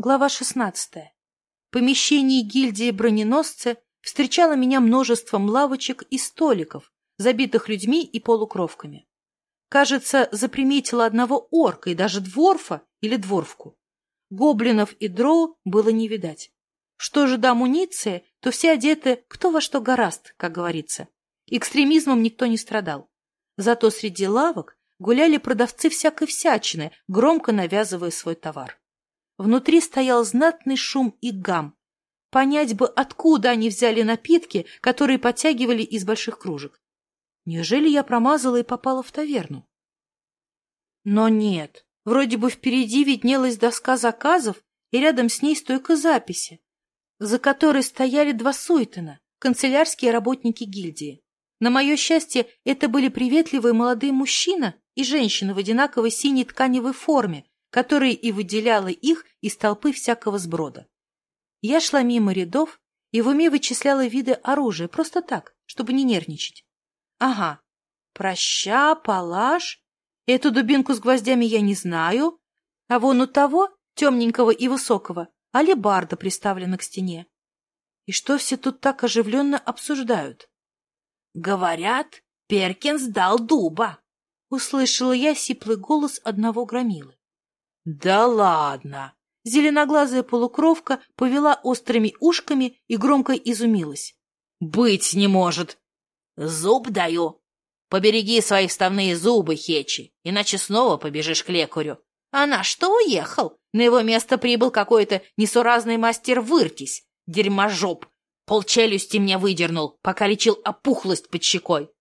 Глава 16. Помещение гильдии броненосцы встречало меня множеством лавочек и столиков, забитых людьми и полукровками. Кажется, заприметила одного орка и даже дворфа или дворфку. Гоблинов и дроу было не видать. Что же до амуниции, то все одеты кто во что гораст, как говорится. Экстремизмом никто не страдал. Зато среди лавок гуляли продавцы всякой всячины, громко навязывая свой товар внутри стоял знатный шум и гам. Понять бы, откуда они взяли напитки, которые подтягивали из больших кружек. Неужели я промазала и попала в таверну? Но нет, вроде бы впереди виднелась доска заказов и рядом с ней стойка записи, за которой стояли два суетена, канцелярские работники гильдии. На мое счастье, это были приветливые молодые мужчина и женщина в одинаковой синей тканевой форме, которые и выделяла их из толпы всякого сброда. Я шла мимо рядов и в уме вычисляла виды оружия просто так, чтобы не нервничать. Ага, проща, палаш, эту дубинку с гвоздями я не знаю, а вон у того, темненького и высокого, алебарда приставлена к стене. И что все тут так оживленно обсуждают? Говорят, Перкинс дал дуба, — услышала я сиплый голос одного громилы. «Да ладно!» Зеленоглазая полукровка повела острыми ушками и громко изумилась. «Быть не может!» «Зуб даю!» «Побереги свои вставные зубы, Хечи, иначе снова побежишь к лекарю». «А на что уехал? На его место прибыл какой-то несуразный мастер Выртись, дерьможоп. Полчелюсти мне выдернул, пока лечил опухлость под щекой».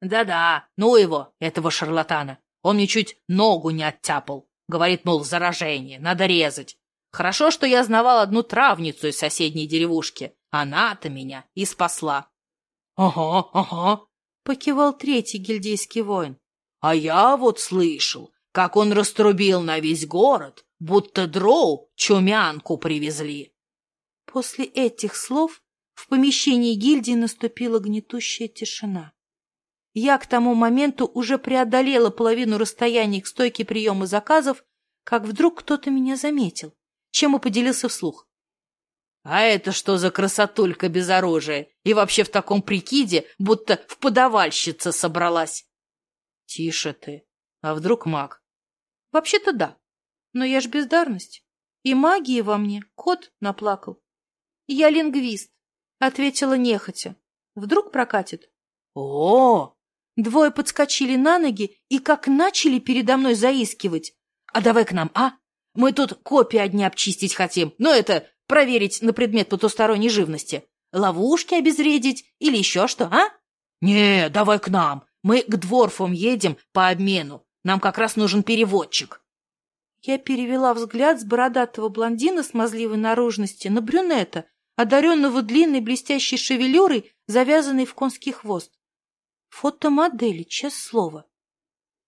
«Да-да, ну его, этого шарлатана. Он мне чуть ногу не оттяпал». Говорит, мол, заражение, надо резать. Хорошо, что я знавал одну травницу из соседней деревушки. Она-то меня и спасла. — Ага, ага, — покивал третий гильдейский воин. — А я вот слышал, как он раструбил на весь город, будто дроу чумянку привезли. После этих слов в помещении гильдии наступила гнетущая тишина. Я к тому моменту уже преодолела половину расстояния к стойке приема заказов, как вдруг кто-то меня заметил, чем и поделился вслух. «А это что за красотулька без оружия? И вообще в таком прикиде, будто в подавальщица собралась!» «Тише ты! А вдруг маг?» «Вообще-то да, но я ж бездарность. И магии во мне кот наплакал. Я лингвист», — ответила нехотя. «Вдруг прокатит?» «О!» Двое подскочили на ноги и как начали передо мной заискивать. «А давай к нам, а? Мы тут копии одни обчистить хотим. Но ну, это проверить на предмет потусторонней живности. Ловушки обезвредить или еще что, а?» «Не, давай к нам. Мы к дворфам едем по обмену. Нам как раз нужен переводчик». Я перевела взгляд с бородатого блондина с смазливой наружности на брюнета, одаренного длинной блестящей шевелюрой, завязанной в конский хвост. Фотомодели, честное слово.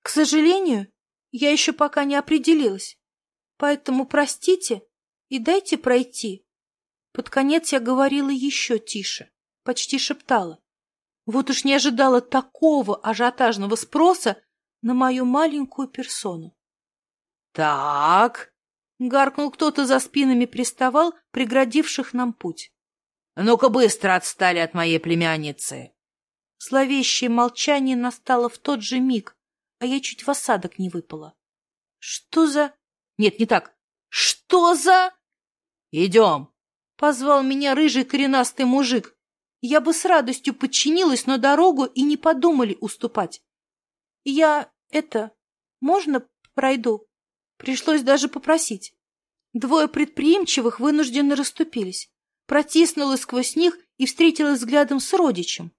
К сожалению, я еще пока не определилась, поэтому простите и дайте пройти. Под конец я говорила еще тише, почти шептала. Вот уж не ожидала такого ажиотажного спроса на мою маленькую персону. — Так, — гаркнул кто-то за спинами приставал, преградивших нам путь. — Ну-ка быстро отстали от моей племянницы. зловещее молчание настало в тот же миг, а я чуть в осадок не выпала. «Что за...» «Нет, не так. Что за...» «Идем!» — позвал меня рыжий коренастый мужик. Я бы с радостью подчинилась, на дорогу и не подумали уступать. «Я... это... можно пройду?» Пришлось даже попросить. Двое предприимчивых вынужденно расступились. Протиснулась сквозь них и встретилась взглядом с родичем.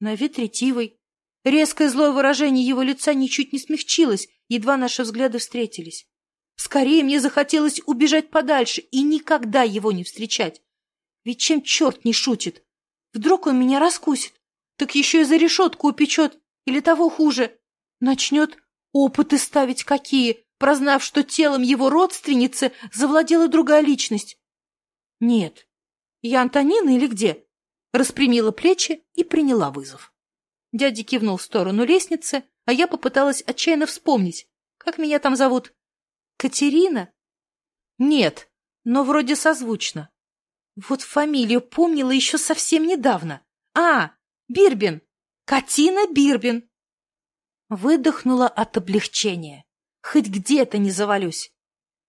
на вид ретивый. Резкое злое выражение его лица ничуть не смягчилось, едва наши взгляды встретились. Скорее мне захотелось убежать подальше и никогда его не встречать. Ведь чем черт не шутит? Вдруг он меня раскусит, так еще и за решетку упечет, или того хуже. Начнет опыты ставить какие, прознав, что телом его родственницы завладела другая личность. Нет, я Антонина или где? распрямила плечи и приняла вызов. Дядя кивнул в сторону лестницы, а я попыталась отчаянно вспомнить, как меня там зовут. Катерина? Нет, но вроде созвучно. Вот фамилию помнила еще совсем недавно. А, Бирбин! Катина Бирбин! Выдохнула от облегчения. Хоть где-то не завалюсь.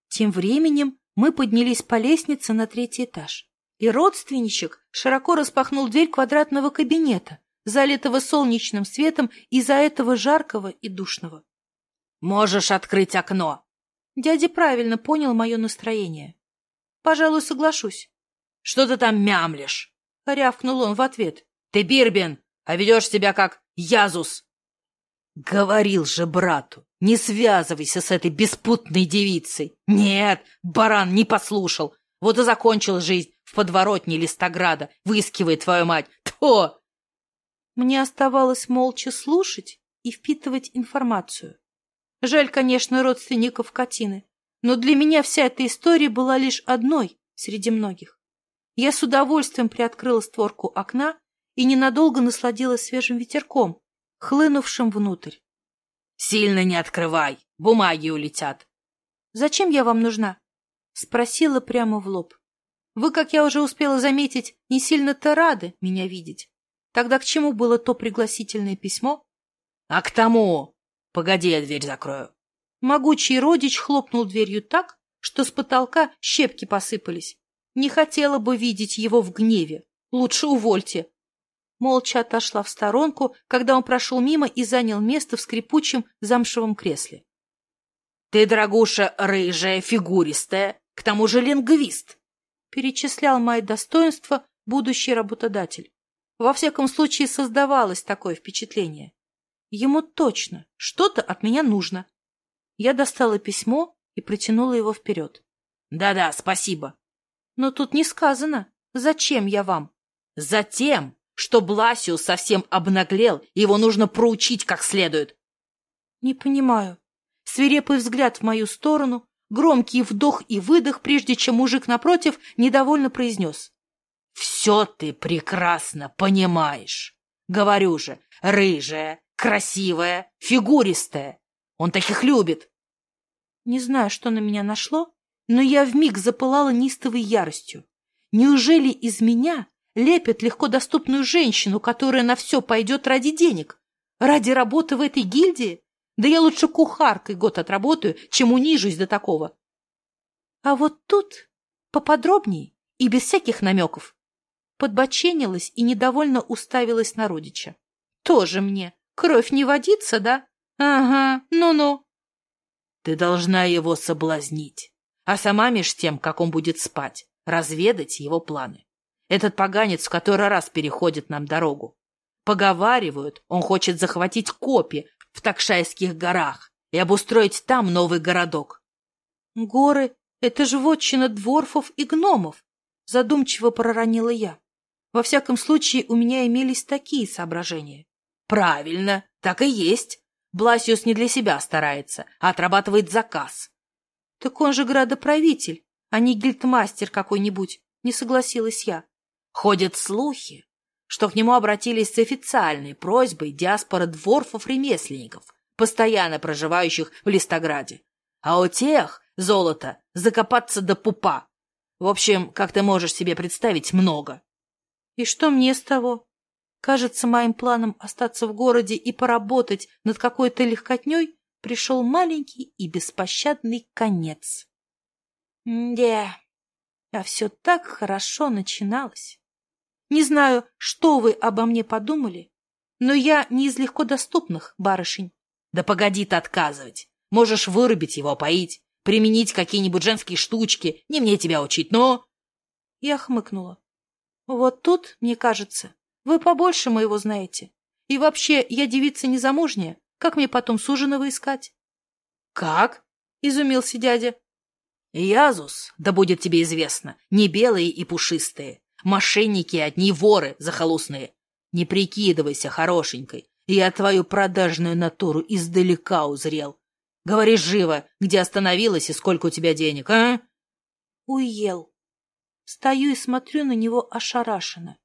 Тем временем мы поднялись по лестнице на третий этаж. И родственничек широко распахнул дверь квадратного кабинета, залитого солнечным светом из-за этого жаркого и душного. «Можешь открыть окно!» Дядя правильно понял мое настроение. «Пожалуй, соглашусь». «Что ты там мямлишь?» — рявкнул он в ответ. «Ты Бирбин, а ведешь себя как Язус!» «Говорил же брату, не связывайся с этой беспутной девицей!» «Нет, баран не послушал, вот и закончил жизнь в в подворотне Листограда стограда, твою мать. То Мне оставалось молча слушать и впитывать информацию. Жаль, конечно, родственников Катины, но для меня вся эта история была лишь одной среди многих. Я с удовольствием приоткрыла створку окна и ненадолго насладилась свежим ветерком, хлынувшим внутрь. «Сильно не открывай, бумаги улетят». «Зачем я вам нужна?» — спросила прямо в лоб. Вы, как я уже успела заметить, не сильно-то рады меня видеть. Тогда к чему было то пригласительное письмо? — А к тому! Погоди, я дверь закрою. Могучий родич хлопнул дверью так, что с потолка щепки посыпались. Не хотела бы видеть его в гневе. Лучше увольте. Молча отошла в сторонку, когда он прошел мимо и занял место в скрипучем замшевом кресле. — Ты, дорогуша, рыжая, фигуристая, к тому же лингвист! — перечислял мои достоинства будущий работодатель. Во всяком случае, создавалось такое впечатление. Ему точно что-то от меня нужно. Я достала письмо и протянула его вперед. Да-да, спасибо. Но тут не сказано, зачем я вам. Затем, что Бласиус совсем обнаглел, и его нужно проучить как следует. Не понимаю. Свирепый взгляд в мою сторону, громкий вдох и выдох, прежде чем мужик напротив недовольно произнес. Все ты прекрасно понимаешь. Говорю же, рыжая, красивая, фигуристая. Он таких любит. Не знаю, что на меня нашло, но я вмиг запылала нистовой яростью. Неужели из меня лепят легко доступную женщину, которая на все пойдет ради денег? Ради работы в этой гильдии? Да я лучше кухаркой год отработаю, чем унижусь до такого. А вот тут поподробнее и без всяких намеков подбоченилась и недовольно уставилась на родича. Тоже мне. Кровь не водится, да? Ага, ну-ну. Ты должна его соблазнить, а сама меж тем, как он будет спать, разведать его планы. Этот поганец в который раз переходит нам дорогу. Поговаривают, он хочет захватить копи в такшайских горах и обустроить там новый городок. — Горы — это же вотчина дворфов и гномов, — задумчиво проронила я. Во всяком случае, у меня имелись такие соображения. — Правильно, так и есть. Бласиус не для себя старается, а отрабатывает заказ. — Так он же градоправитель, а не гильдмастер какой-нибудь, — не согласилась я. — Ходят слухи, что к нему обратились с официальной просьбой диаспора дворфов-ремесленников, постоянно проживающих в Листограде. А у тех золото закопаться до пупа. В общем, как ты можешь себе представить, много. И что мне с того? Кажется, моим планом остаться в городе и поработать над какой-то легкотней пришел маленький и беспощадный конец. Мде, а все так хорошо начиналось. Не знаю, что вы обо мне подумали, но я не из легко доступных барышень. Да погоди ты отказывать. Можешь вырубить его, поить, применить какие-нибудь женские штучки. Не мне тебя учить, но... Я хмыкнула. Вот тут, мне кажется, вы побольше моего знаете. И вообще, я девица незамужняя. Как мне потом суженого искать? — Как? — изумился дядя. — Язус, да будет тебе известно, не белые и пушистые. Мошенники одни воры захолустные. Не прикидывайся хорошенькой. Я твою продажную натуру издалека узрел. Говори живо, где остановилась и сколько у тебя денег, а? Уел. Стою и смотрю на него ошарашенно.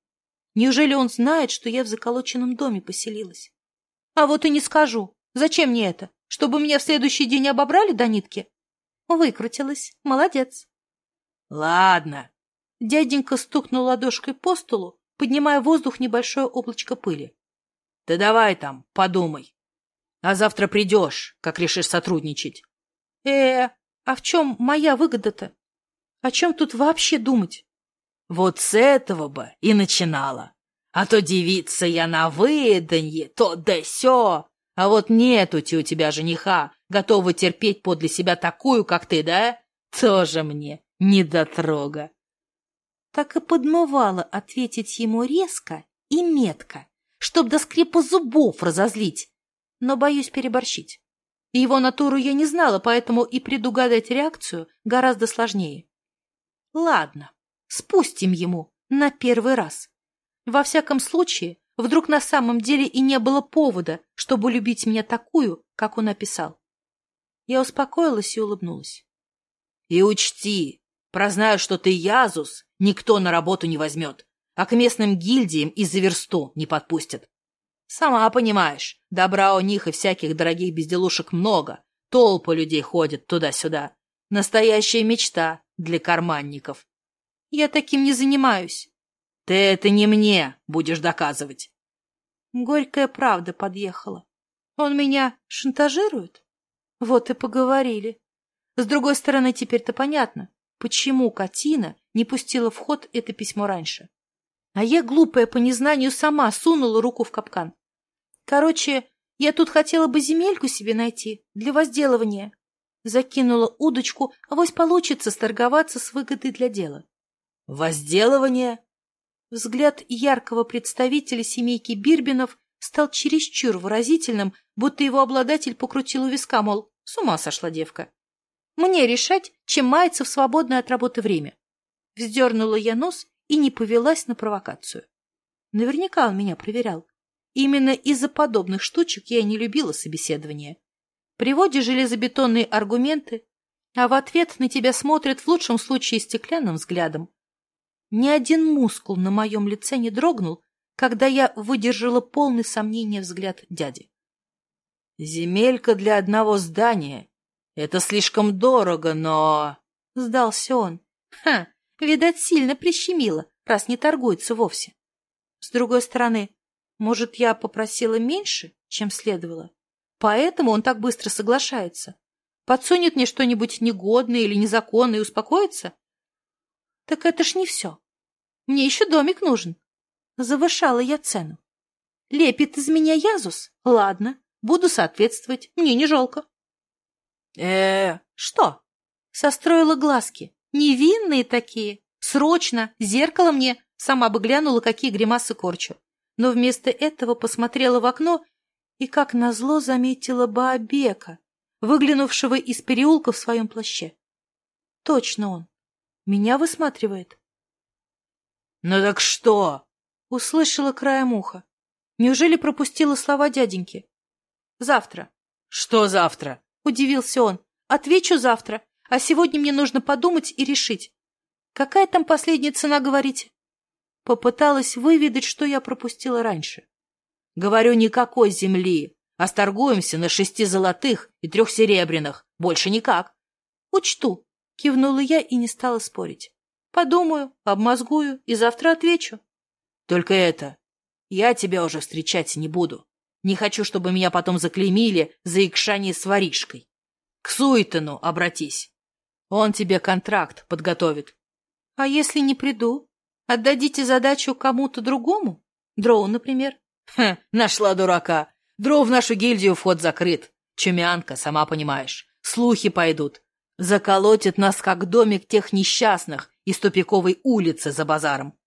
Неужели он знает, что я в заколоченном доме поселилась? А вот и не скажу. Зачем мне это? Чтобы меня в следующий день обобрали до нитки? Выкрутилась. Молодец. Ладно, Дяденька стукнул ладошкой по столу, поднимая в воздух небольшое облачко пыли. Ты давай там, подумай. А завтра придешь, как решишь сотрудничать. Э, а в чем моя выгода-то? О чем тут вообще думать? Вот с этого бы и начинала. А то девица я на выданье, то да сё. А вот нету у тебя жениха, готова терпеть подле себя такую, как ты, да? Тоже мне недотрога. так и подмывало ответить ему резко и метко, чтоб до скрипа зубов разозлить, но боюсь переборщить. Его натуру я не знала, поэтому и предугадать реакцию гораздо сложнее. Ладно, спустим ему на первый раз. Во всяком случае, вдруг на самом деле и не было повода, чтобы любить меня такую, как он описал. Я успокоилась и улыбнулась. — И учти, прознаю, что ты Язус, Никто на работу не возьмет, а к местным гильдиям и за версту не подпустят. Сама понимаешь, добра у них и всяких дорогих безделушек много. Толпа людей ходит туда-сюда. Настоящая мечта для карманников. Я таким не занимаюсь. Ты это не мне будешь доказывать. Горькая правда подъехала. Он меня шантажирует? Вот и поговорили. С другой стороны, теперь-то понятно почему Катина не пустила в ход это письмо раньше. А я, глупая по незнанию, сама сунула руку в капкан. Короче, я тут хотела бы земельку себе найти для возделывания. Закинула удочку, а вось получится сторговаться с выгодой для дела. Возделывание? Взгляд яркого представителя семейки Бирбинов стал чересчур выразительным, будто его обладатель покрутил у виска, мол, с ума сошла девка. Мне решать, чем мается в свободное от работы время. Вздернула я нос и не повелась на провокацию. Наверняка он меня проверял. Именно из-за подобных штучек я не любила собеседование. Приводишь железобетонные аргументы, а в ответ на тебя смотрят в лучшем случае стеклянным взглядом. Ни один мускул на моем лице не дрогнул, когда я выдержала полный сомнения взгляд Это слишком дорого, но...» Сдался он. «Ха! Видать, сильно прищемило, раз не торгуется вовсе. С другой стороны, может, я попросила меньше, чем следовало? Поэтому он так быстро соглашается. Подсунет мне что-нибудь негодное или незаконное и успокоится? Так это ж не все. Мне еще домик нужен. Завышала я цену. Лепит из меня Язус? Ладно, буду соответствовать, мне не жалко э что?» Состроила глазки. «Невинные такие. Срочно, зеркало мне!» Сама бы глянула, какие гримасы корчу. Но вместо этого посмотрела в окно и, как назло, заметила Баобека, выглянувшего из переулка в своем плаще. «Точно он. Меня высматривает». «Ну так что?» — услышала краем уха. Неужели пропустила слова дяденьки? «Завтра». «Что завтра?» удивился он. «Отвечу завтра, а сегодня мне нужно подумать и решить. Какая там последняя цена, говорите?» Попыталась выведать, что я пропустила раньше. «Говорю, никакой земли. Осторгуемся а на шести золотых и трех серебряных. Больше никак». «Учту», — кивнула я и не стала спорить. «Подумаю, обмозгую и завтра отвечу». «Только это, я тебя уже встречать не буду». Не хочу, чтобы меня потом заклеймили за икшание с воришкой. К Суетону обратись. Он тебе контракт подготовит. — А если не приду? Отдадите задачу кому-то другому? Дроу, например? Хм, — нашла дурака. Дроу в нашу гильдию вход закрыт. Чумянка, сама понимаешь. Слухи пойдут. Заколотит нас, как домик тех несчастных из тупиковой улицы за базаром.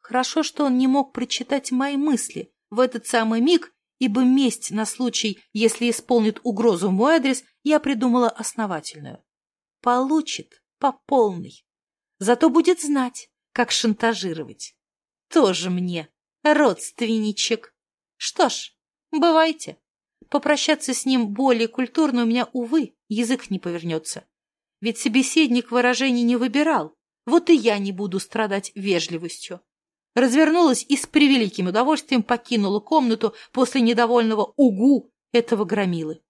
Хорошо, что он не мог прочитать мои мысли. В этот самый миг ибо месть на случай, если исполнит угрозу мой адрес, я придумала основательную. Получит по полной. Зато будет знать, как шантажировать. Тоже мне, родственничек. Что ж, бывайте. Попрощаться с ним более культурно у меня, увы, язык не повернется. Ведь собеседник выражений не выбирал, вот и я не буду страдать вежливостью. Развернулась и с превеликим удовольствием покинула комнату после недовольного «угу» этого громилы.